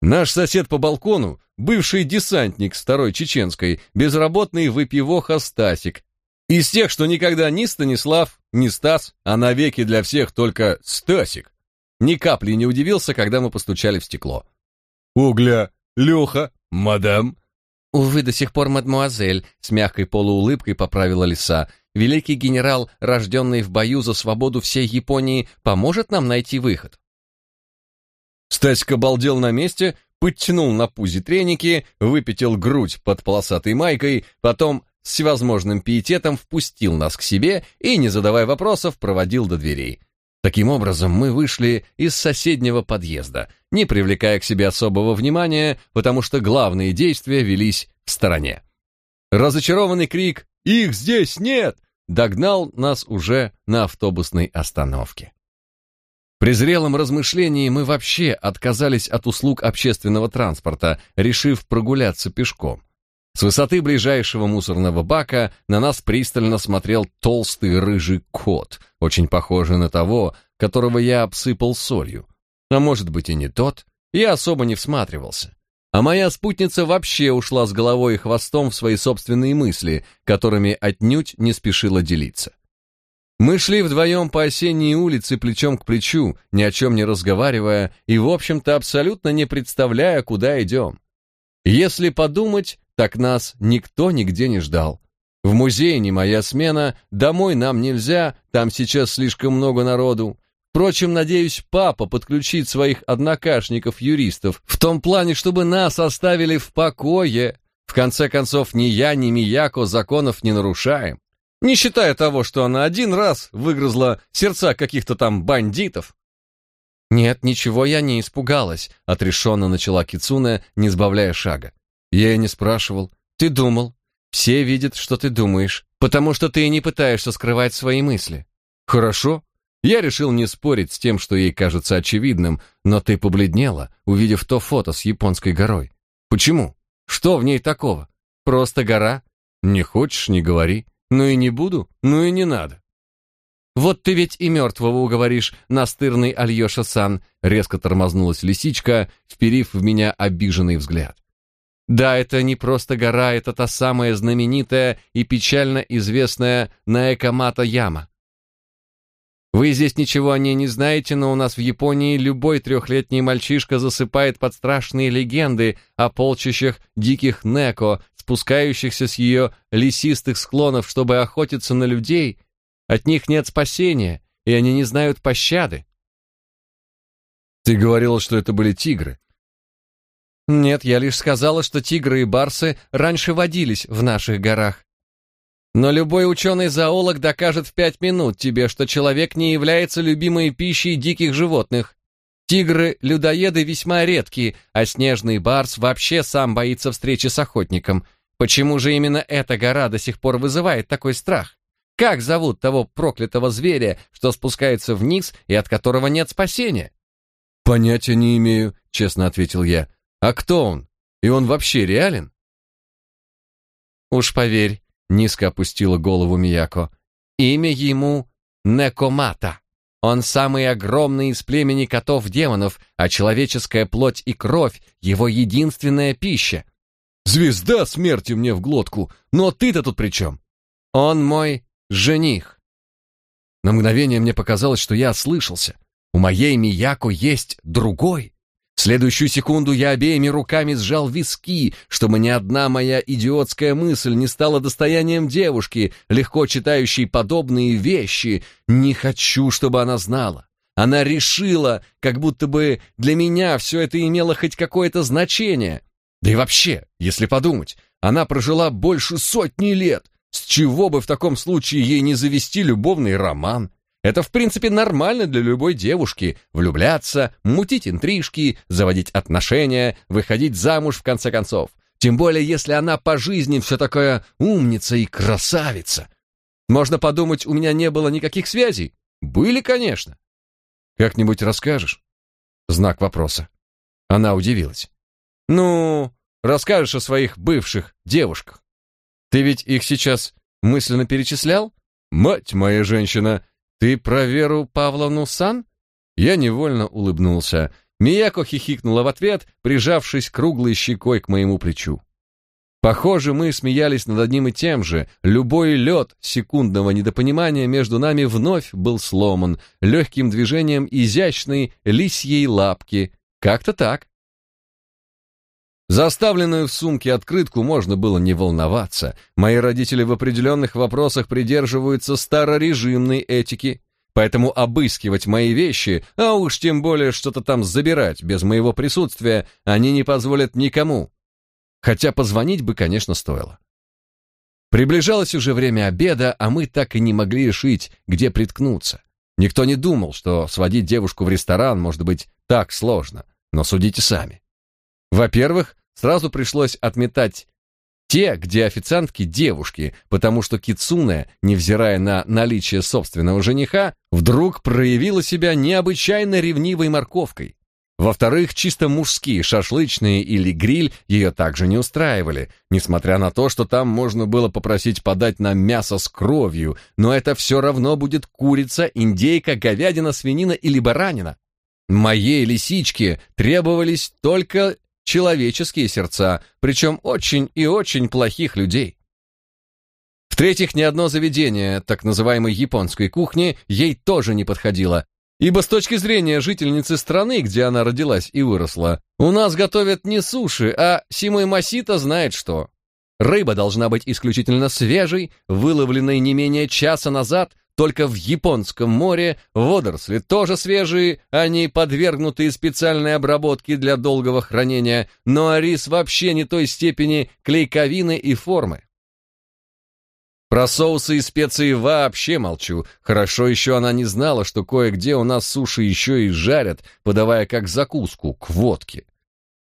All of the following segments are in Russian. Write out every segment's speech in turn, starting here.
Наш сосед по балкону, бывший десантник второй чеченской, безработный выпивоха Стасик. Из тех, что никогда ни Станислав, ни Стас, а навеки для всех только Стасик. Ни капли не удивился, когда мы постучали в стекло. «Угля, Леха, мадам!» «Увы, до сих пор мадмуазель», — с мягкой полуулыбкой поправила лиса. «Великий генерал, рожденный в бою за свободу всей Японии, поможет нам найти выход». Стасик обалдел на месте, подтянул на пузе треники, выпятил грудь под полосатой майкой, потом с всевозможным пиететом впустил нас к себе и, не задавая вопросов, проводил до дверей. Таким образом, мы вышли из соседнего подъезда, не привлекая к себе особого внимания, потому что главные действия велись в стороне. Разочарованный крик «Их здесь нет!» догнал нас уже на автобусной остановке. При зрелом размышлении мы вообще отказались от услуг общественного транспорта, решив прогуляться пешком. С высоты ближайшего мусорного бака на нас пристально смотрел толстый рыжий кот, очень похожий на того, которого я обсыпал солью. А может быть и не тот, я особо не всматривался. А моя спутница вообще ушла с головой и хвостом в свои собственные мысли, которыми отнюдь не спешила делиться. Мы шли вдвоем по осенней улице плечом к плечу, ни о чем не разговаривая и, в общем-то, абсолютно не представляя, куда идем. Если подумать, так нас никто нигде не ждал. В музее не моя смена, домой нам нельзя, там сейчас слишком много народу. Впрочем, надеюсь, папа подключит своих однокашников-юристов в том плане, чтобы нас оставили в покое. В конце концов, ни я, ни Мияко законов не нарушаем. Не считая того, что она один раз выгрызла сердца каких-то там бандитов. «Нет, ничего я не испугалась», — отрешенно начала Кицуне, не сбавляя шага. «Я и не спрашивал. Ты думал. Все видят, что ты думаешь, потому что ты не пытаешься скрывать свои мысли». «Хорошо». Я решил не спорить с тем, что ей кажется очевидным, но ты побледнела, увидев то фото с японской горой. Почему? Что в ней такого? Просто гора? Не хочешь, не говори. Ну и не буду, ну и не надо. Вот ты ведь и мертвого уговоришь, настырный Альеша-сан, резко тормознулась лисичка, вперив в меня обиженный взгляд. Да, это не просто гора, это та самая знаменитая и печально известная Наэкамата-яма. Вы здесь ничего о ней не знаете, но у нас в Японии любой трехлетний мальчишка засыпает под страшные легенды о полчищах диких неко, спускающихся с ее лесистых склонов, чтобы охотиться на людей. От них нет спасения, и они не знают пощады. Ты говорила, что это были тигры. Нет, я лишь сказала, что тигры и барсы раньше водились в наших горах. Но любой ученый-зоолог докажет в пять минут тебе, что человек не является любимой пищей диких животных. Тигры-людоеды весьма редкие, а снежный барс вообще сам боится встречи с охотником – Почему же именно эта гора до сих пор вызывает такой страх? Как зовут того проклятого зверя, что спускается вниз и от которого нет спасения? Понятия не имею, честно ответил я. А кто он? И он вообще реален? Уж поверь, низко опустила голову Мияко. Имя ему Некомата. Он самый огромный из племени котов-демонов, а человеческая плоть и кровь — его единственная пища. Звезда смерти мне в глотку. Но ты-то тут при чем? Он мой жених. На мгновение мне показалось, что я ослышался. У моей Мияко есть другой. В следующую секунду я обеими руками сжал виски, чтобы ни одна моя идиотская мысль не стала достоянием девушки, легко читающей подобные вещи. Не хочу, чтобы она знала. Она решила, как будто бы для меня все это имело хоть какое-то значение. Да и вообще, если подумать, она прожила больше сотни лет. С чего бы в таком случае ей не завести любовный роман? Это, в принципе, нормально для любой девушки – влюбляться, мутить интрижки, заводить отношения, выходить замуж в конце концов. Тем более, если она по жизни все такая умница и красавица. Можно подумать, у меня не было никаких связей. Были, конечно. Как-нибудь расскажешь? Знак вопроса. Она удивилась. Ну, расскажешь о своих бывших девушках. Ты ведь их сейчас мысленно перечислял? Мать моя женщина, ты про Веру Павловну Сан? Я невольно улыбнулся. Мияко хихикнула в ответ, прижавшись круглой щекой к моему плечу. Похоже, мы смеялись над одним и тем же. Любой лед секундного недопонимания между нами вновь был сломан легким движением изящной лисьей лапки. Как-то так. Заставленную в сумке открытку можно было не волноваться. Мои родители в определенных вопросах придерживаются старорежимной этики. Поэтому обыскивать мои вещи, а уж тем более что-то там забирать без моего присутствия, они не позволят никому. Хотя позвонить бы, конечно, стоило. Приближалось уже время обеда, а мы так и не могли решить, где приткнуться. Никто не думал, что сводить девушку в ресторан может быть так сложно, но судите сами. Во-первых, сразу пришлось отметать те, где официантки девушки, потому что Кицуне, невзирая на наличие собственного жениха, вдруг проявила себя необычайно ревнивой морковкой. Во-вторых, чисто мужские шашлычные или гриль ее также не устраивали, несмотря на то, что там можно было попросить подать нам мясо с кровью, но это все равно будет курица, индейка, говядина, свинина или баранина. Моей лисичке требовались только человеческие сердца, причем очень и очень плохих людей. В-третьих, ни одно заведение так называемой японской кухни ей тоже не подходило, ибо с точки зрения жительницы страны, где она родилась и выросла, у нас готовят не суши, а симой масита знает что. Рыба должна быть исключительно свежей, выловленной не менее часа назад, только в Японском море водоросли тоже свежие, они подвергнуты специальной обработке для долгого хранения, но рис вообще не той степени клейковины и формы. Про соусы и специи вообще молчу. Хорошо еще она не знала, что кое-где у нас суши еще и жарят, подавая как закуску к водке.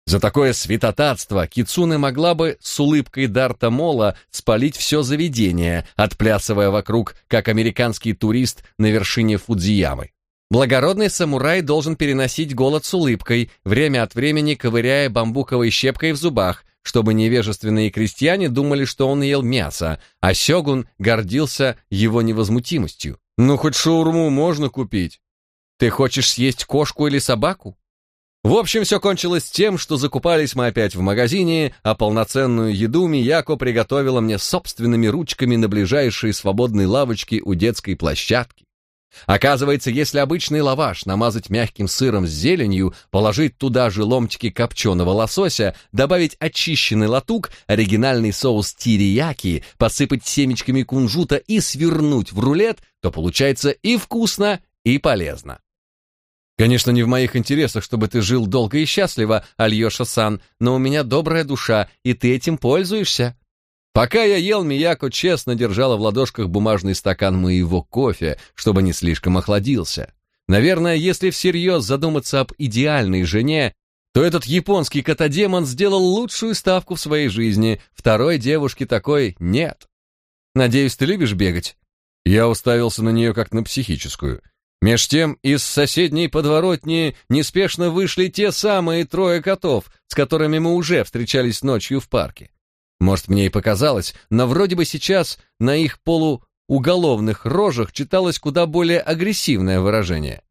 За такое святотатство Кицуне могла бы с улыбкой Дарта Мола спалить все заведение, отплясывая вокруг, как американский турист на вершине Фудзиямы. Благородный самурай должен переносить голод с улыбкой, время от времени ковыряя бамбуковой щепкой в зубах, чтобы невежественные крестьяне думали, что он ел мясо, а сёгун гордился его невозмутимостью. «Ну, хоть шаурму можно купить. Ты хочешь съесть кошку или собаку? В общем, все кончилось тем, что закупались мы опять в магазине, а полноценную еду Мияко приготовила мне собственными ручками на ближайшей свободной лавочке у детской площадки. Оказывается, если обычный лаваш намазать мягким сыром с зеленью, положить туда же ломтики копченого лосося, добавить очищенный латук, оригинальный соус тирияки, посыпать семечками кунжута и свернуть в рулет, то получается и вкусно, и полезно. Конечно, не в моих интересах, чтобы ты жил долго и счастливо, Альёша-сан, но у меня добрая душа, и ты этим пользуешься. Пока я ел, Мияко честно держала в ладошках бумажный стакан моего кофе, чтобы не слишком охладился. Наверное, если всерьез задуматься об идеальной жене, то этот японский котодемон сделал лучшую ставку в своей жизни. Второй девушки такой нет. Надеюсь, ты любишь бегать? Я уставился на нее как на психическую. Меж тем из соседней подворотни неспешно вышли те самые трое котов, с которыми мы уже встречались ночью в парке. Может, мне и показалось, но вроде бы сейчас на их полууголовных рожах читалось куда более агрессивное выражение.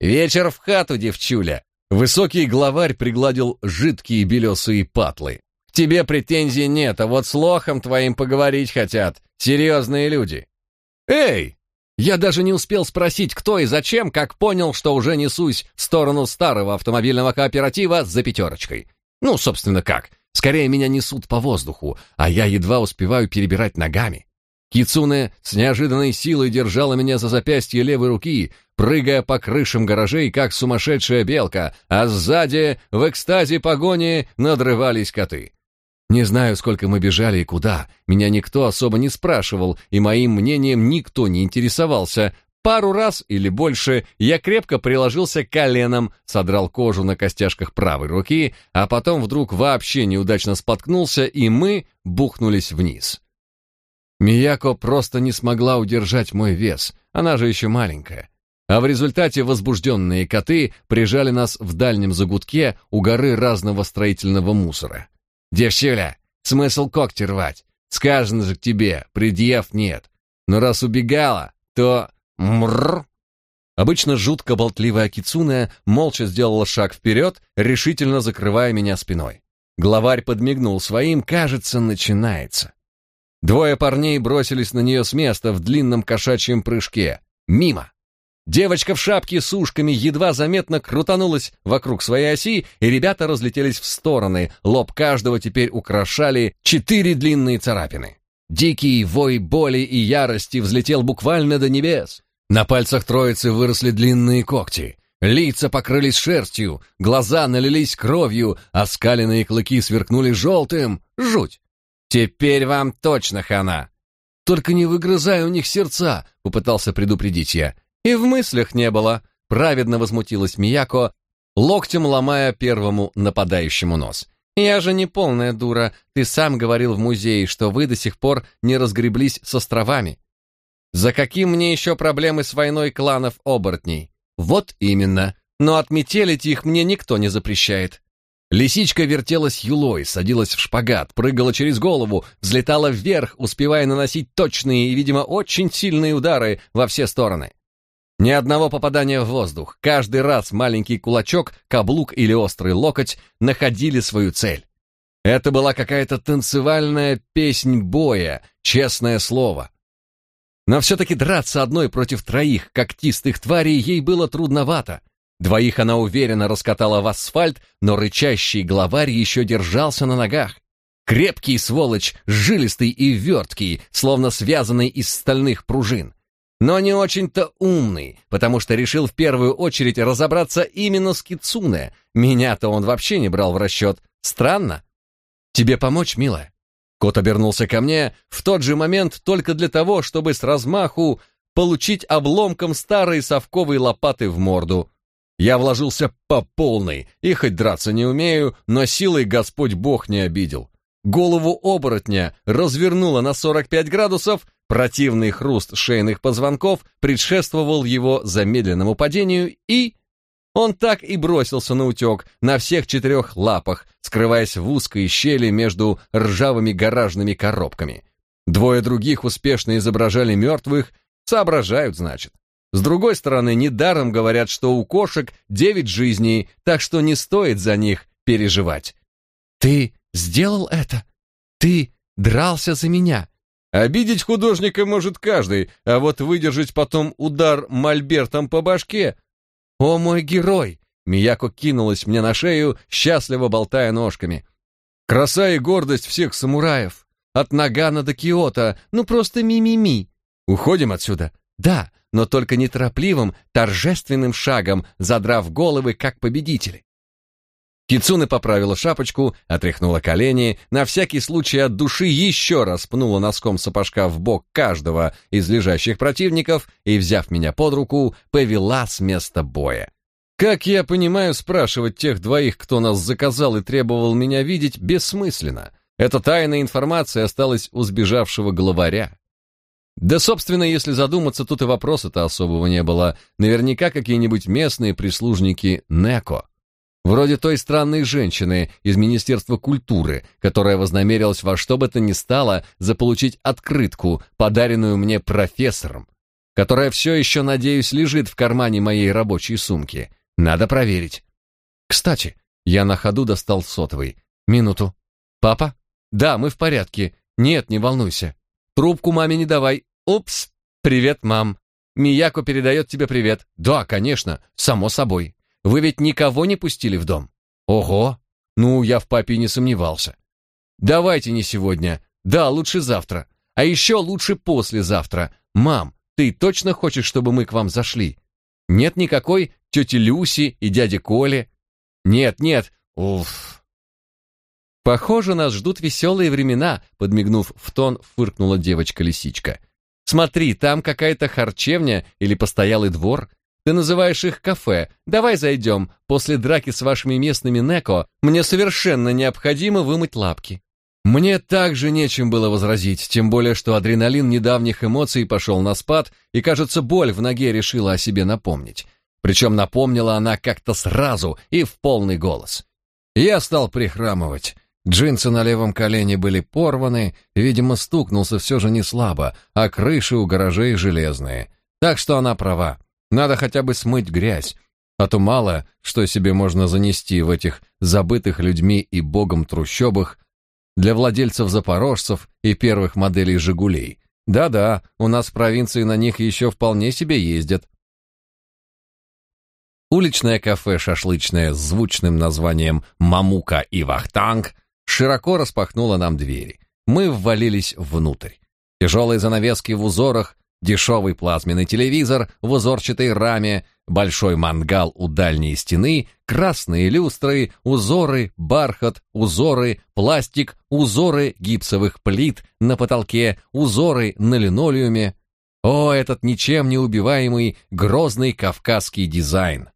«Вечер в хату, девчуля!» Высокий главарь пригладил жидкие белесые патлы. «К тебе претензий нет, а вот с лохом твоим поговорить хотят. Серьезные люди». «Эй, я даже не успел спросить, кто и зачем, как понял, что уже несусь в сторону старого автомобильного кооператива за пятерочкой. Ну, собственно, как? Скорее меня несут по воздуху, а я едва успеваю перебирать ногами. Кицуне с неожиданной силой держала меня за запястье левой руки, прыгая по крышам гаражей, как сумасшедшая белка, а сзади, в экстазе погони, надрывались коты. Не знаю, сколько мы бежали и куда. Меня никто особо не спрашивал, и моим мнением никто не интересовался. Пару раз или больше я крепко приложился коленом, содрал кожу на костяшках правой руки, а потом вдруг вообще неудачно споткнулся, и мы бухнулись вниз. Мияко просто не смогла удержать мой вес, она же еще маленькая. А в результате возбужденные коты прижали нас в дальнем загутке у горы разного строительного мусора. «Девчуля, смысл когти рвать? Сказано же к тебе, предъяв нет. Но раз убегала, то... Мррр!» Обычно жутко болтливая Кицуне молча сделала шаг вперед, решительно закрывая меня спиной. Главарь подмигнул своим, кажется, начинается. Двое парней бросились на нее с места в длинном кошачьем прыжке. Мимо. Девочка в шапке с ушками едва заметно крутанулась вокруг своей оси, и ребята разлетелись в стороны. Лоб каждого теперь украшали четыре длинные царапины. Дикий вой боли и ярости взлетел буквально до небес. На пальцах троицы выросли длинные когти. Лица покрылись шерстью, глаза налились кровью, а скаленные клыки сверкнули желтым. Жуть! «Теперь вам точно хана!» «Только не выгрызай у них сердца!» — попытался предупредить я. И в мыслях не было. Праведно возмутилась Мияко, локтем ломая первому нападающему нос. «Я же не полная дура. Ты сам говорил в музее, что вы до сих пор не разгреблись с островами. За каким мне еще проблемы с войной кланов оборотней? Вот именно. Но отметелить их мне никто не запрещает. Лисичка вертелась юлой, садилась в шпагат, прыгала через голову, взлетала вверх, успевая наносить точные и, видимо, очень сильные удары во все стороны. Ни одного попадания в воздух. Каждый раз маленький кулачок, каблук или острый локоть находили свою цель. Это была какая-то танцевальная песнь боя, честное слово. Но все-таки драться одной против троих когтистых тварей ей было трудновато. Двоих она уверенно раскатала в асфальт, но рычащий главарь еще держался на ногах. Крепкий сволочь, жилистый и верткий, словно связанный из стальных пружин но не очень-то умный, потому что решил в первую очередь разобраться именно с Кицуне. Меня-то он вообще не брал в расчет. Странно. Тебе помочь, милая? Кот обернулся ко мне в тот же момент только для того, чтобы с размаху получить обломком старой совковой лопаты в морду. Я вложился по полной, и хоть драться не умею, но силой Господь Бог не обидел. Голову оборотня развернуло на 45 градусов, Противный хруст шейных позвонков предшествовал его замедленному падению, и... Он так и бросился на утек, на всех четырех лапах, скрываясь в узкой щели между ржавыми гаражными коробками. Двое других успешно изображали мертвых, соображают, значит. С другой стороны, недаром говорят, что у кошек девять жизней, так что не стоит за них переживать. «Ты сделал это? Ты дрался за меня?» Обидеть художника может каждый, а вот выдержать потом удар мольбертом по башке... О мой герой! Мияко кинулась мне на шею, счастливо болтая ножками. Краса и гордость всех самураев. От Нагана до Киота, ну просто ми-ми-ми. Уходим отсюда. Да, но только неторопливым, торжественным шагом, задрав головы, как победители. Кицуне поправила шапочку, отряхнула колени, на всякий случай от души еще раз пнула носком сапожка в бок каждого из лежащих противников и, взяв меня под руку, повела с места боя. Как я понимаю, спрашивать тех двоих, кто нас заказал и требовал меня видеть, бессмысленно. Эта тайная информация осталась у сбежавшего главаря. Да, собственно, если задуматься, тут и вопроса-то особого не было. Наверняка какие-нибудь местные прислужники Неко. Вроде той странной женщины из Министерства культуры, которая вознамерилась во что бы то ни стало заполучить открытку, подаренную мне профессором, которая все еще, надеюсь, лежит в кармане моей рабочей сумки. Надо проверить. Кстати, я на ходу достал сотовый. Минуту. Папа? Да, мы в порядке. Нет, не волнуйся. Трубку маме не давай. Упс. Привет, мам. Мияко передает тебе привет. Да, конечно, само собой. Вы ведь никого не пустили в дом? Ого! Ну, я в папе не сомневался. Давайте не сегодня. Да, лучше завтра. А еще лучше послезавтра. Мам, ты точно хочешь, чтобы мы к вам зашли? Нет никакой тети Люси и дяди Коли? Нет, нет. Уф. Похоже, нас ждут веселые времена, подмигнув в тон, фыркнула девочка-лисичка. Смотри, там какая-то харчевня или постоялый двор. Ты называешь их кафе. Давай зайдем. После драки с вашими местными Неко мне совершенно необходимо вымыть лапки». Мне также нечем было возразить, тем более, что адреналин недавних эмоций пошел на спад, и, кажется, боль в ноге решила о себе напомнить. Причем напомнила она как-то сразу и в полный голос. Я стал прихрамывать. Джинсы на левом колене были порваны, видимо, стукнулся все же не слабо, а крыши у гаражей железные. Так что она права. Надо хотя бы смыть грязь, а то мало, что себе можно занести в этих забытых людьми и богом трущобах для владельцев-запорожцев и первых моделей «Жигулей». Да-да, у нас в провинции на них еще вполне себе ездят. Уличное кафе шашлычное с звучным названием «Мамука и Вахтанг» широко распахнуло нам двери. Мы ввалились внутрь. Тяжелые занавески в узорах, дешевый плазменный телевизор в узорчатой раме, большой мангал у дальней стены, красные люстры, узоры, бархат, узоры, пластик, узоры гипсовых плит на потолке, узоры на линолеуме. О, этот ничем не убиваемый, грозный кавказский дизайн!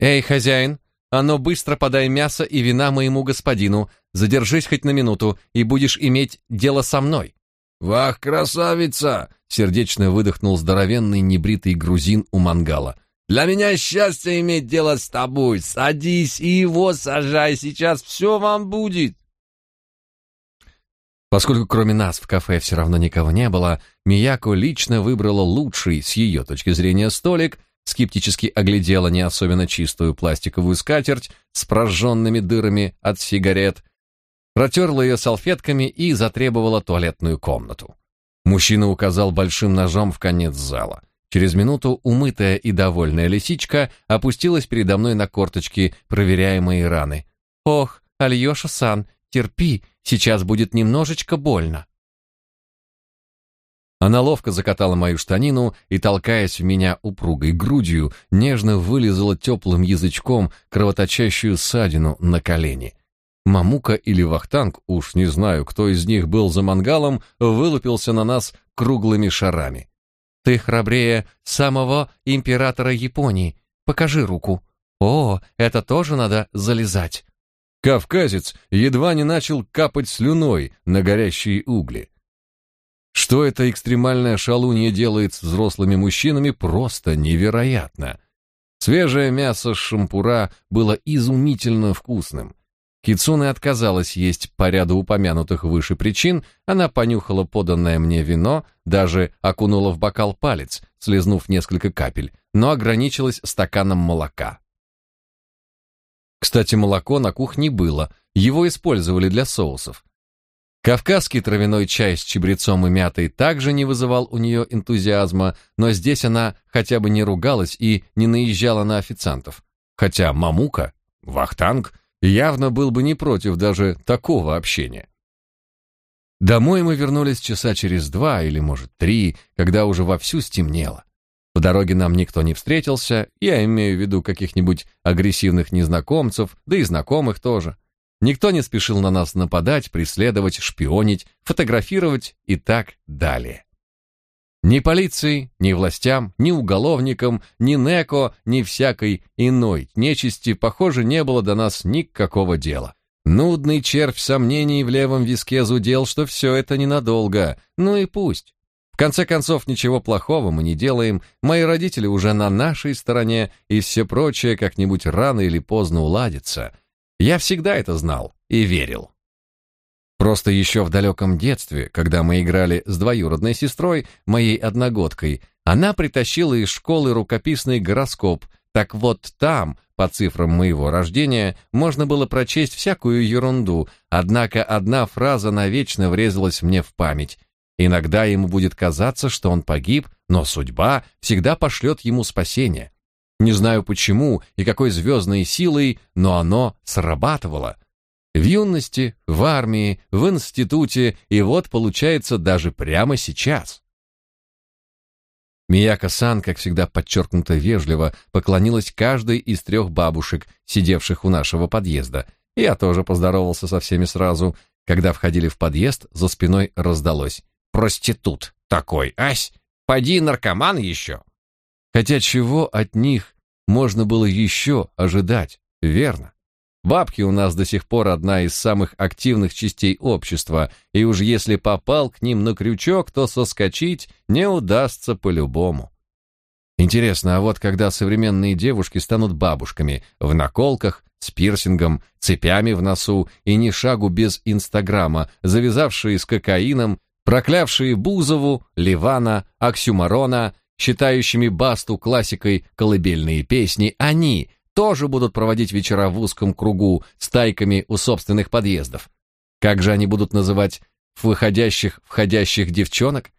«Эй, хозяин, а ну быстро подай мясо и вина моему господину, задержись хоть на минуту, и будешь иметь дело со мной». «Вах, красавица!» — сердечно выдохнул здоровенный небритый грузин у мангала. «Для меня счастье иметь дело с тобой. Садись и его сажай, сейчас все вам будет». Поскольку кроме нас в кафе все равно никого не было, Мияко лично выбрала лучший с ее точки зрения столик скептически оглядела не особенно чистую пластиковую скатерть с прожженными дырами от сигарет, протерла ее салфетками и затребовала туалетную комнату. Мужчина указал большим ножом в конец зала. Через минуту умытая и довольная лисичка опустилась передо мной на корточки, проверяя мои раны. «Ох, Альёша-сан, терпи, сейчас будет немножечко больно». Она ловко закатала мою штанину и, толкаясь в меня упругой грудью, нежно вылизала теплым язычком кровоточащую ссадину на колени. Мамука или Вахтанг, уж не знаю, кто из них был за мангалом, вылупился на нас круглыми шарами. «Ты храбрее самого императора Японии. Покажи руку. О, это тоже надо залезать». Кавказец едва не начал капать слюной на горящие угли. Что эта экстремальная шалунья делает с взрослыми мужчинами, просто невероятно. Свежее мясо шампура было изумительно вкусным. Кицуне отказалась есть по ряду упомянутых выше причин, она понюхала поданное мне вино, даже окунула в бокал палец, слезнув несколько капель, но ограничилась стаканом молока. Кстати, молоко на кухне было, его использовали для соусов. Кавказский травяной чай с чабрецом и мятой также не вызывал у нее энтузиазма, но здесь она хотя бы не ругалась и не наезжала на официантов. Хотя Мамука, Вахтанг, явно был бы не против даже такого общения. Домой мы вернулись часа через два или, может, три, когда уже вовсю стемнело. По дороге нам никто не встретился, я имею в виду каких-нибудь агрессивных незнакомцев, да и знакомых тоже. Никто не спешил на нас нападать, преследовать, шпионить, фотографировать и так далее. Ни полиции, ни властям, ни уголовникам, ни НЭКО, ни всякой иной нечисти, похоже, не было до нас никакого дела. Нудный червь сомнений в левом виске зудел, что все это ненадолго. Ну и пусть. В конце концов, ничего плохого мы не делаем, мои родители уже на нашей стороне, и все прочее как-нибудь рано или поздно уладится. Я всегда это знал и верил. Просто еще в далеком детстве, когда мы играли с двоюродной сестрой, моей одногодкой, она притащила из школы рукописный гороскоп. Так вот там, по цифрам моего рождения, можно было прочесть всякую ерунду, однако одна фраза навечно врезалась мне в память. Иногда ему будет казаться, что он погиб, но судьба всегда пошлет ему спасение. Не знаю почему и какой звездной силой, но оно срабатывало. В юности, в армии, в институте, и вот получается даже прямо сейчас. Мияко-сан, как всегда подчеркнуто вежливо, поклонилась каждой из трех бабушек, сидевших у нашего подъезда. Я тоже поздоровался со всеми сразу. Когда входили в подъезд, за спиной раздалось. «Проститут такой, ась! Поди наркоман еще!» Хотя чего от них можно было еще ожидать, верно? Бабки у нас до сих пор одна из самых активных частей общества, и уж если попал к ним на крючок, то соскочить не удастся по-любому. Интересно, а вот когда современные девушки станут бабушками, в наколках, с пирсингом, цепями в носу и ни шагу без Инстаграма, завязавшие с кокаином, проклявшие Бузову, Ливана, Оксюмарона считающими басту классикой колыбельные песни, они тоже будут проводить вечера в узком кругу с тайками у собственных подъездов. Как же они будут называть выходящих, входящих девчонок?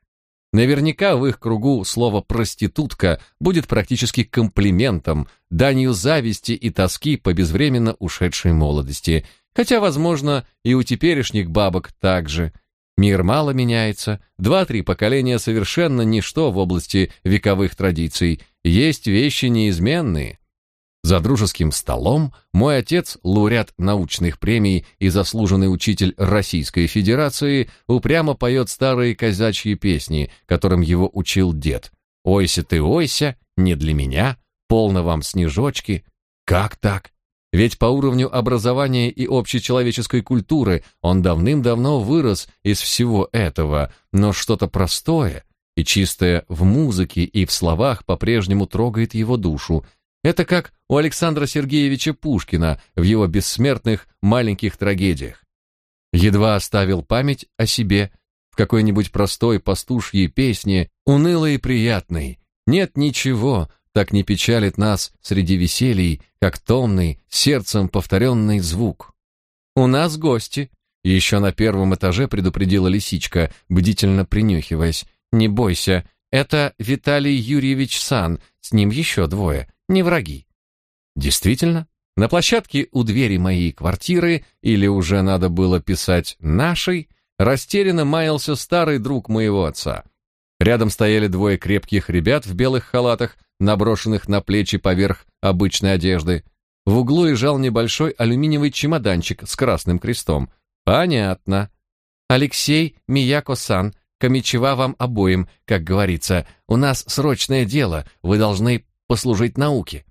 Наверняка в их кругу слово «проститутка» будет практически комплиментом, данью зависти и тоски по безвременно ушедшей молодости, хотя, возможно, и у теперешних бабок так же. Мир мало меняется, два-три поколения совершенно ничто в области вековых традиций, есть вещи неизменные. За дружеским столом мой отец, лауреат научных премий и заслуженный учитель Российской Федерации, упрямо поет старые казачьи песни, которым его учил дед. «Ойся ты, ойся, не для меня, полно вам снежочки». Как так? Ведь по уровню образования и общечеловеческой культуры он давным-давно вырос из всего этого, но что-то простое и чистое в музыке и в словах по-прежнему трогает его душу – это как у Александра Сергеевича Пушкина в его бессмертных маленьких трагедиях. Едва оставил память о себе в какой-нибудь простой пастушьей песне, унылой и приятной. Нет ничего, так не печалит нас среди веселий, как томный, сердцем повторенный звук. «У нас гости», — еще на первом этаже предупредила лисичка, бдительно принюхиваясь. «Не бойся, это Виталий Юрьевич Сан, с ним еще двое не враги. Действительно, на площадке у двери моей квартиры, или уже надо было писать «нашей», растерянно маялся старый друг моего отца. Рядом стояли двое крепких ребят в белых халатах, наброшенных на плечи поверх обычной одежды. В углу лежал небольшой алюминиевый чемоданчик с красным крестом. Понятно. Алексей Мияко-сан, комичева вам обоим, как говорится. У нас срочное дело, вы должны послужить науке.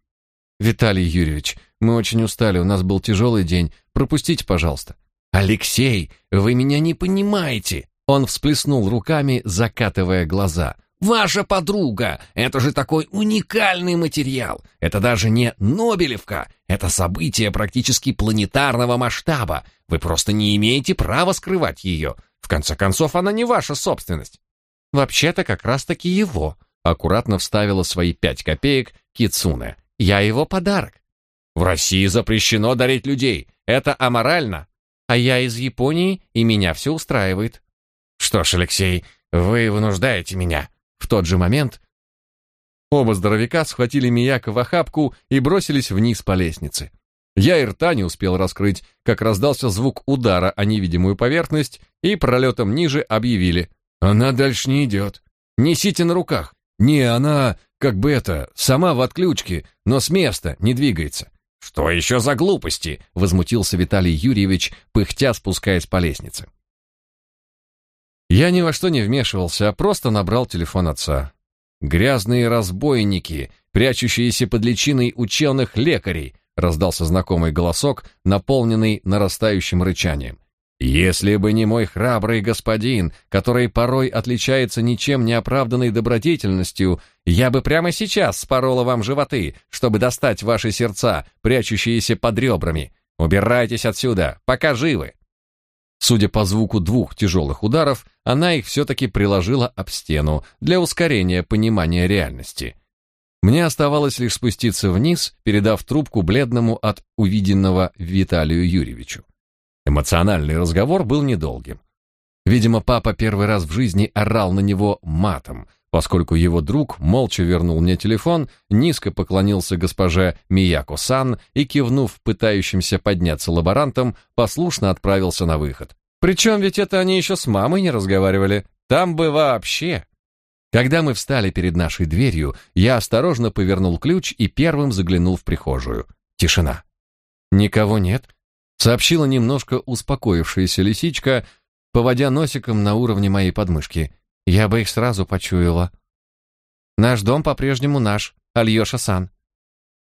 Виталий Юрьевич, мы очень устали, у нас был тяжелый день. Пропустите, пожалуйста. Алексей, вы меня не понимаете. Он всплеснул руками, закатывая глаза. Ваша подруга, это же такой уникальный материал. Это даже не Нобелевка, это событие практически планетарного масштаба. Вы просто не имеете права скрывать ее. В конце концов, она не ваша собственность. Вообще-то как раз-таки его аккуратно вставила свои пять копеек Кицуне. «Я его подарок». «В России запрещено дарить людей. Это аморально». «А я из Японии, и меня все устраивает». «Что ж, Алексей, вы вынуждаете меня». В тот же момент оба здоровяка схватили Мияка в охапку и бросились вниз по лестнице. Я и рта не успел раскрыть, как раздался звук удара о невидимую поверхность, и пролетом ниже объявили. «Она дальше не идет. Несите на руках. Не, она, как бы это, сама в отключке, но с места не двигается. Что еще за глупости? возмутился Виталий Юрьевич, пыхтя спускаясь по лестнице. Я ни во что не вмешивался, а просто набрал телефон отца. Грязные разбойники, прячущиеся под личиной ученых лекарей, раздался знакомый голосок, наполненный нарастающим рычанием. Если бы не мой храбрый господин, который порой отличается ничем не оправданной добродетельностью, я бы прямо сейчас спорола вам животы, чтобы достать ваши сердца, прячущиеся под ребрами. Убирайтесь отсюда, пока живы. Судя по звуку двух тяжелых ударов, она их все-таки приложила об стену для ускорения понимания реальности. Мне оставалось лишь спуститься вниз, передав трубку бледному от увиденного Виталию Юрьевичу. Эмоциональный разговор был недолгим. Видимо, папа первый раз в жизни орал на него матом, поскольку его друг молча вернул мне телефон, низко поклонился госпоже Мияко-сан и, кивнув пытающимся подняться лаборантам, послушно отправился на выход. Причем ведь это они еще с мамой не разговаривали. Там бы вообще... Когда мы встали перед нашей дверью, я осторожно повернул ключ и первым заглянул в прихожую. Тишина. Никого нет, сообщила немножко успокоившаяся лисичка, поводя носиком на уровне моей подмышки. Я бы их сразу почуяла. Наш дом по-прежнему наш, Альёша-сан.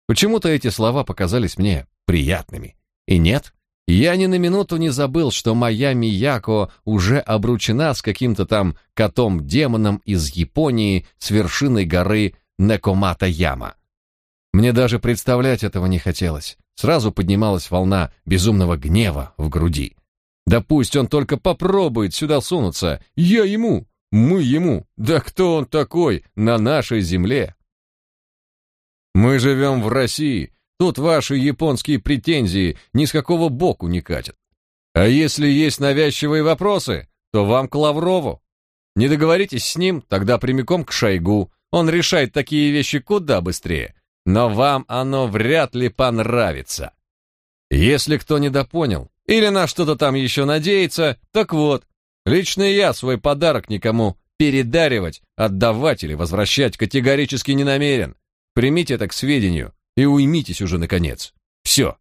Почему-то эти слова показались мне приятными. И нет, я ни на минуту не забыл, что моя Мияко уже обручена с каким-то там котом-демоном из Японии с вершины горы Некомата-Яма. Мне даже представлять этого не хотелось. Сразу поднималась волна безумного гнева в груди. Да пусть он только попробует сюда сунуться, я ему, Мы ему. Да кто он такой на нашей земле? Мы живем в России. Тут ваши японские претензии ни с какого боку не катят. А если есть навязчивые вопросы, то вам к Лаврову. Не договоритесь с ним, тогда прямиком к Шойгу. Он решает такие вещи куда быстрее. Но вам оно вряд ли понравится. Если кто недопонял или на что-то там еще надеется, так вот, лично я свой подарок никому передаривать, отдавать или возвращать категорически не намерен. Примите это к сведению и уймитесь уже наконец. Все.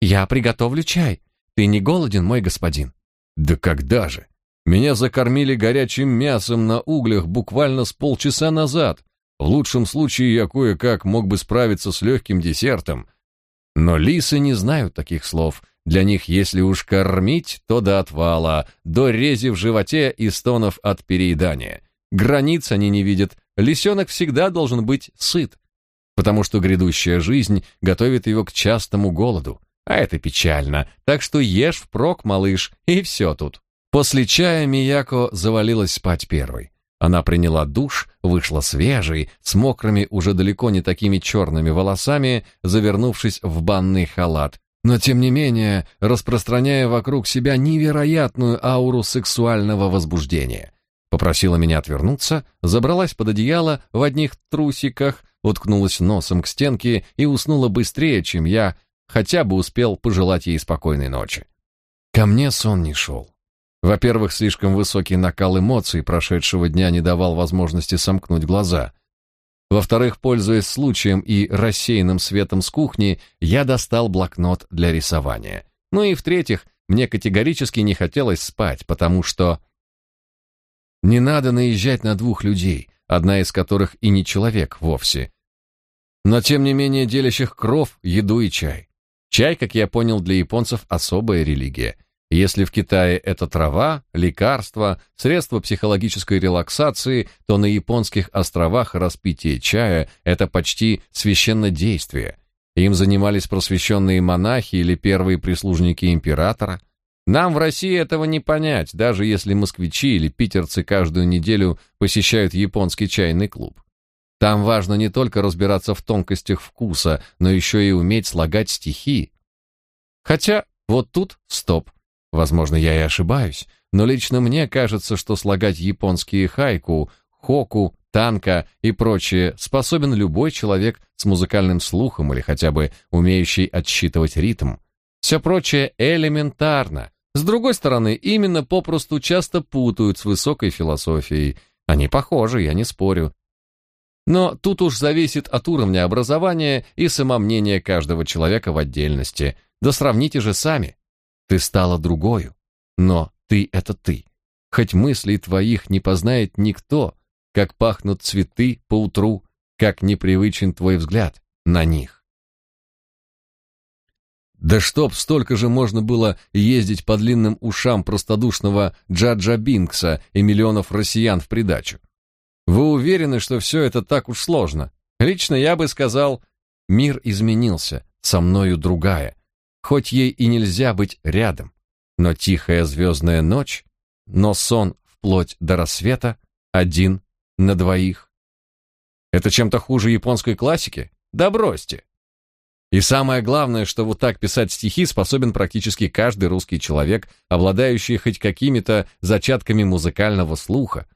Я приготовлю чай. Ты не голоден, мой господин? Да когда же? Меня закормили горячим мясом на углях буквально с полчаса назад. В лучшем случае я кое-как мог бы справиться с легким десертом, но лисы не знают таких слов. Для них, если уж кормить, то до отвала, до рези в животе и стонов от переедания. Границ они не видят. Лисенок всегда должен быть сыт, потому что грядущая жизнь готовит его к частому голоду. А это печально, так что ешь впрок, малыш, и все тут. После чая Мияко завалилась спать первой. Она приняла душ, вышла свежей, с мокрыми, уже далеко не такими черными волосами, завернувшись в банный халат, но тем не менее распространяя вокруг себя невероятную ауру сексуального возбуждения. Попросила меня отвернуться, забралась под одеяло в одних трусиках, уткнулась носом к стенке и уснула быстрее, чем я хотя бы успел пожелать ей спокойной ночи. Ко мне сон не шел. Во-первых, слишком высокий накал эмоций прошедшего дня не давал возможности сомкнуть глаза. Во-вторых, пользуясь случаем и рассеянным светом с кухни, я достал блокнот для рисования. Ну и в-третьих, мне категорически не хотелось спать, потому что... Не надо наезжать на двух людей, одна из которых и не человек вовсе. Но тем не менее делящих кров, еду и чай. Чай, как я понял, для японцев особая религия — если в Китае это трава, лекарство, средство психологической релаксации, то на японских островах распитие чая – это почти священнодействие. Им занимались просвещенные монахи или первые прислужники императора. Нам в России этого не понять, даже если москвичи или питерцы каждую неделю посещают японский чайный клуб. Там важно не только разбираться в тонкостях вкуса, но еще и уметь слагать стихи. Хотя вот тут стоп. Возможно, я и ошибаюсь, но лично мне кажется, что слагать японские хайку, хоку, танка и прочее способен любой человек с музыкальным слухом или хотя бы умеющий отсчитывать ритм. Все прочее элементарно. С другой стороны, именно попросту часто путают с высокой философией. Они похожи, я не спорю. Но тут уж зависит от уровня образования и самомнения каждого человека в отдельности. Да сравните же сами. Ты стала другою, но ты — это ты. Хоть мыслей твоих не познает никто, как пахнут цветы по утру, как непривычен твой взгляд на них. Да чтоб столько же можно было ездить по длинным ушам простодушного Джаджа Бинкса и миллионов россиян в придачу. Уверены, что все это так уж сложно? Лично я бы сказал, мир изменился, со мною другая, хоть ей и нельзя быть рядом. Но тихая звездная ночь, но сон вплоть до рассвета, один на двоих. Это чем-то хуже японской классики? Да бросьте. И самое главное, что вот так писать стихи способен практически каждый русский человек, обладающий хоть какими-то зачатками музыкального слуха.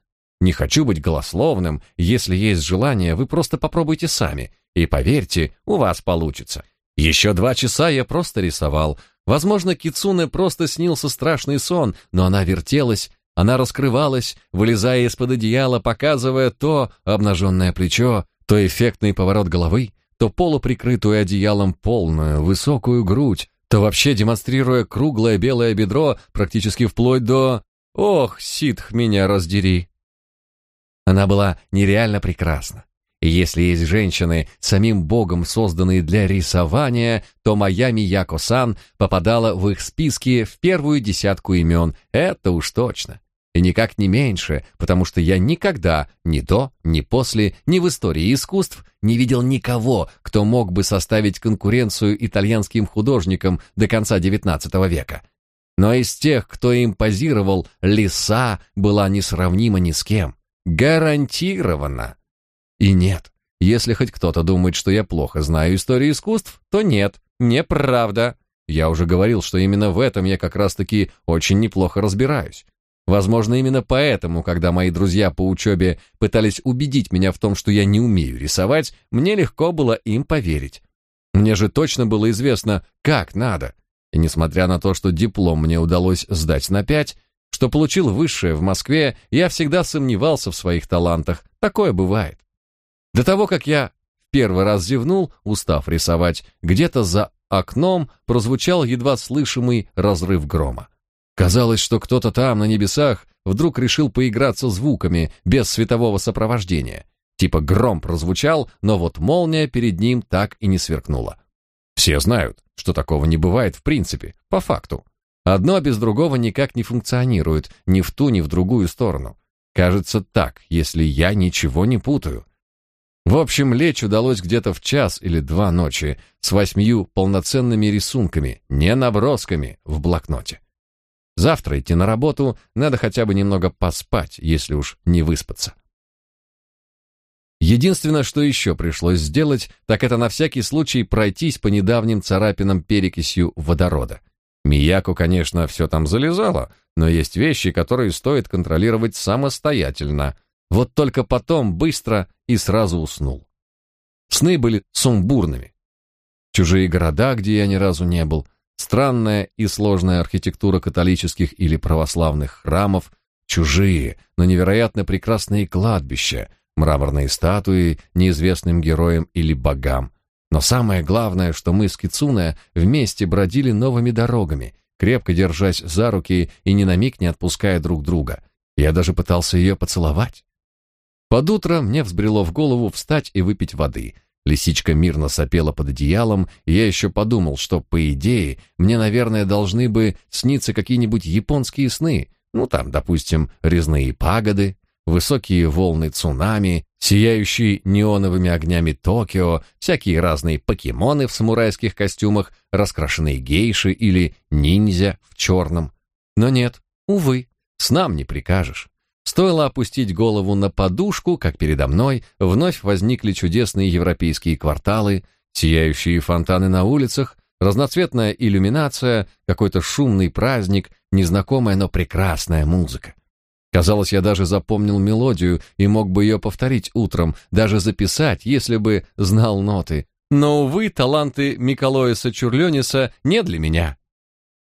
Не хочу быть голословным, если есть желание, вы просто попробуйте сами, и поверьте, у вас получится. Еще два часа я просто рисовал. Возможно, Кицуне просто снился страшный сон, но она вертелась, она раскрывалась, вылезая из-под одеяла, показывая то обнаженное плечо, то эффектный поворот головы, то полуприкрытую одеялом полную, высокую грудь, то вообще демонстрируя круглое белое бедро практически вплоть до... Ох, ситх, меня раздери! Она была нереально прекрасна. И если есть женщины, самим Богом созданные для рисования, то моя Мияко-сан попадала в их списки в первую десятку имен, это уж точно. И никак не меньше, потому что я никогда, ни до, ни после, ни в истории искусств не видел никого, кто мог бы составить конкуренцию итальянским художникам до конца XIX века. Но из тех, кто им позировал, лиса была несравнима ни с кем. Гарантированно. И нет, если хоть кто-то думает, что я плохо знаю историю искусств, то нет, неправда. Я уже говорил, что именно в этом я как раз-таки очень неплохо разбираюсь. Возможно, именно поэтому, когда мои друзья по учебе пытались убедить меня в том, что я не умею рисовать, мне легко было им поверить. Мне же точно было известно, как надо. И несмотря на то, что диплом мне удалось сдать на пять, что получил высшее в Москве, я всегда сомневался в своих талантах. Такое бывает. До того, как я в первый раз зевнул, устав рисовать, где-то за окном прозвучал едва слышимый разрыв грома. Казалось, что кто-то там, на небесах, вдруг решил поиграться звуками, без светового сопровождения. Типа гром прозвучал, но вот молния перед ним так и не сверкнула. Все знают, что такого не бывает в принципе, по факту. Одно без другого никак не функционирует, ни в ту, ни в другую сторону. Кажется так, если я ничего не путаю. В общем, лечь удалось где-то в час или два ночи с восьмью полноценными рисунками, не набросками, в блокноте. Завтра идти на работу, надо хотя бы немного поспать, если уж не выспаться. Единственное, что еще пришлось сделать, так это на всякий случай пройтись по недавним царапинам перекисью водорода. Мияку, конечно, все там залезало, но есть вещи, которые стоит контролировать самостоятельно. Вот только потом быстро и сразу уснул. Сны были сумбурными. Чужие города, где я ни разу не был, Странная и сложная архитектура католических или православных храмов, чужие, но невероятно прекрасные кладбища, мраморные статуи неизвестным героям или богам. Но самое главное, что мы с Кицуне вместе бродили новыми дорогами, крепко держась за руки и ни на миг не отпуская друг друга. Я даже пытался ее поцеловать. Под утро мне взбрело в голову встать и выпить воды — Лисичка мирно сопела под одеялом, и я еще подумал, что, по идее, мне, наверное, должны бы сниться какие-нибудь японские сны, ну там, допустим, резные пагоды, высокие волны цунами, сияющие неоновыми огнями Токио, всякие разные покемоны в самурайских костюмах, раскрашенные гейши или ниндзя в черном. Но нет, увы, снам не прикажешь. Стоило опустить голову на подушку, как передо мной вновь возникли чудесные европейские кварталы, сияющие фонтаны на улицах, разноцветная иллюминация, какой-то шумный праздник, незнакомая, но прекрасная музыка. Казалось, я даже запомнил мелодию и мог бы ее повторить утром, даже записать, если бы знал ноты. Но, увы, таланты Миколоиса Чурлениса не для меня.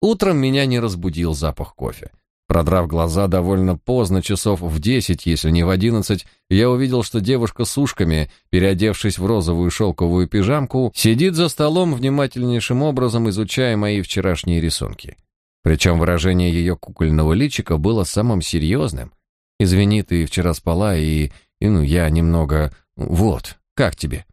Утром меня не разбудил запах кофе. Продрав глаза довольно поздно, часов в десять, если не в одиннадцать, я увидел, что девушка с ушками, переодевшись в розовую шелковую пижамку, сидит за столом внимательнейшим образом, изучая мои вчерашние рисунки. Причем выражение ее кукольного личика было самым серьезным. «Извини, ты вчера спала, и, и ну, я немного... Вот, как тебе?»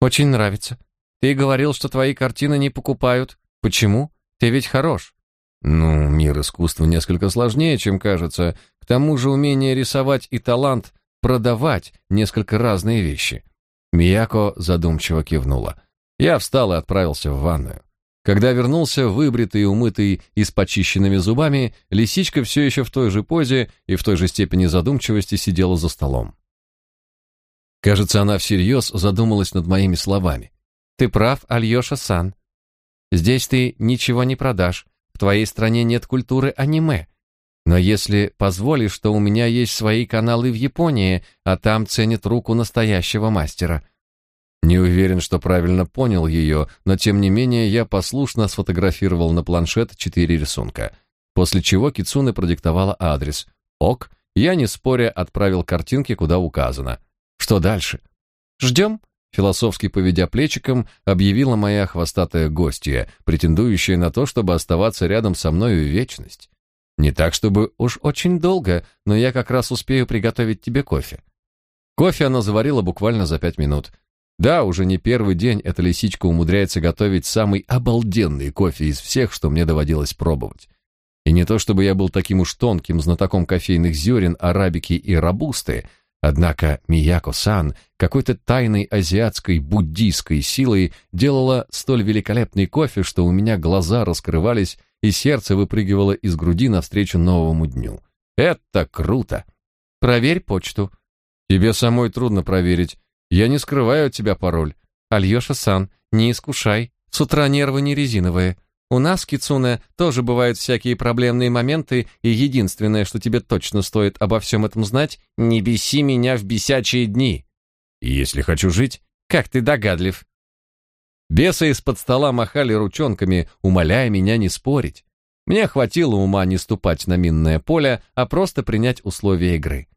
«Очень нравится. Ты говорил, что твои картины не покупают. Почему? Ты ведь хорош». Ну, мир искусства несколько сложнее, чем кажется. К тому же умение рисовать и талант продавать несколько разные вещи. Мияко задумчиво кивнула. Я встал и отправился в ванную. Когда вернулся, выбритый и умытый и с почищенными зубами, лисичка все еще в той же позе и в той же степени задумчивости сидела за столом. Кажется, она всерьез задумалась над моими словами. «Ты прав, Альеша-сан. Здесь ты ничего не продашь, в твоей стране нет культуры аниме. Но если позволишь, что у меня есть свои каналы в Японии, а там ценят руку настоящего мастера. Не уверен, что правильно понял ее, но тем не менее я послушно сфотографировал на планшет четыре рисунка. После чего Кицуне продиктовала адрес. Ок, я не споря отправил картинки куда указано. Что дальше? Ждем? философски поведя плечиком, объявила моя хвостатая гостья, претендующая на то, чтобы оставаться рядом со мною в вечность. Не так, чтобы уж очень долго, но я как раз успею приготовить тебе кофе. Кофе она заварила буквально за пять минут. Да, уже не первый день эта лисичка умудряется готовить самый обалденный кофе из всех, что мне доводилось пробовать. И не то чтобы я был таким уж тонким знатоком кофейных зерен, арабики и робусты, Однако Мияко-сан какой-то тайной азиатской буддийской силой делала столь великолепный кофе, что у меня глаза раскрывались и сердце выпрыгивало из груди навстречу новому дню. Это круто. Проверь почту. Тебе самой трудно проверить. Я не скрываю от тебя пароль. Альёша-сан, не искушай. С утра нервы не резиновые. У нас, Кицуне, тоже бывают всякие проблемные моменты, и единственное, что тебе точно стоит обо всем этом знать, не беси меня в бесячие дни. Если хочу жить, как ты догадлив. Бесы из-под стола махали ручонками, умоляя меня не спорить. Мне хватило ума не ступать на минное поле, а просто принять условия игры.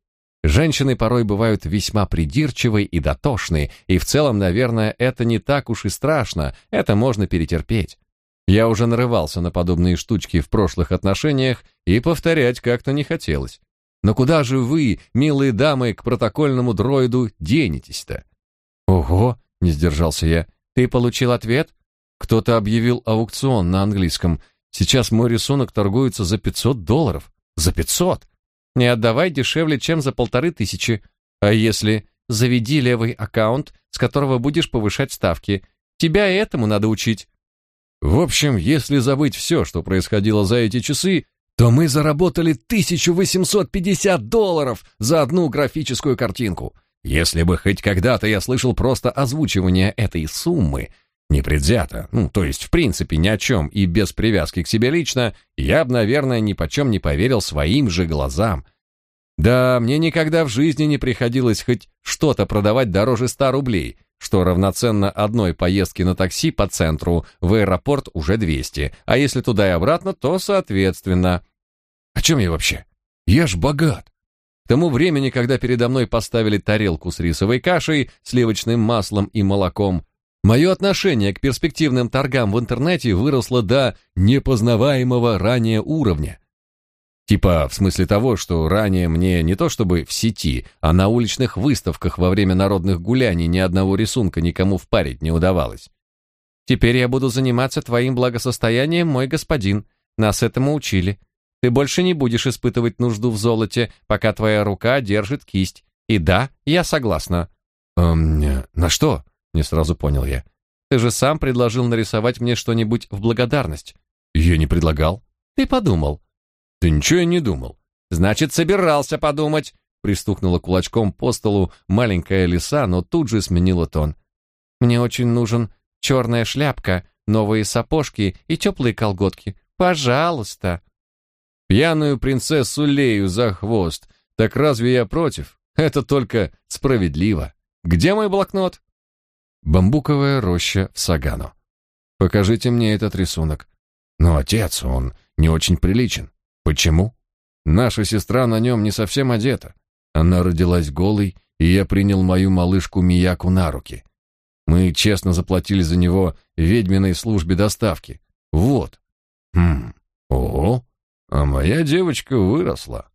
Женщины порой бывают весьма придирчивы и дотошны, и в целом, наверное, это не так уж и страшно, это можно перетерпеть. Я уже нарывался на подобные штучки в прошлых отношениях, и повторять как-то не хотелось. Но куда же вы, милые дамы, к протокольному дроиду денетесь-то? Ого, не сдержался я. Ты получил ответ? Кто-то объявил аукцион на английском. Сейчас мой рисунок торгуется за 500 долларов. За 500? Не отдавай дешевле, чем за полторы тысячи. А если заведи левый аккаунт, с которого будешь повышать ставки? Тебя и этому надо учить. В общем, если забыть все, что происходило за эти часы, то мы заработали 1850 долларов за одну графическую картинку. Если бы хоть когда-то я слышал просто озвучивание этой суммы, непредвзято, ну, то есть в принципе ни о чем и без привязки к себе лично, я бы, наверное, ни почем не поверил своим же глазам. Да, мне никогда в жизни не приходилось хоть что-то продавать дороже 100 рублей — что равноценно одной поездке на такси по центру, в аэропорт уже 200, а если туда и обратно, то соответственно. О чем я вообще? Я ж богат. К тому времени, когда передо мной поставили тарелку с рисовой кашей, сливочным маслом и молоком, мое отношение к перспективным торгам в интернете выросло до непознаваемого ранее уровня. Типа в смысле того, что ранее мне не то чтобы в сети, а на уличных выставках во время народных гуляний ни одного рисунка никому впарить не удавалось. Теперь я буду заниматься твоим благосостоянием, мой господин. Нас этому учили. Ты больше не будешь испытывать нужду в золоте, пока твоя рука держит кисть. И да, я согласна. Эм, на что? Не сразу понял я. Ты же сам предложил нарисовать мне что-нибудь в благодарность. Я не предлагал. Ты подумал. Ты ничего и не думал. Значит, собирался подумать. Пристукнула кулачком по столу маленькая лиса, но тут же сменила тон. Мне очень нужен черная шляпка, новые сапожки и теплые колготки. Пожалуйста. Пьяную принцессу Лею за хвост. Так разве я против? Это только справедливо. Где мой блокнот? Бамбуковая роща в Сагану. Покажите мне этот рисунок. Но отец, он не очень приличен. Почему? Наша сестра на нем не совсем одета. Она родилась голой, и я принял мою малышку Мияку на руки. Мы честно заплатили за него ведьминой службе доставки. Вот. Хм. О, а моя девочка выросла.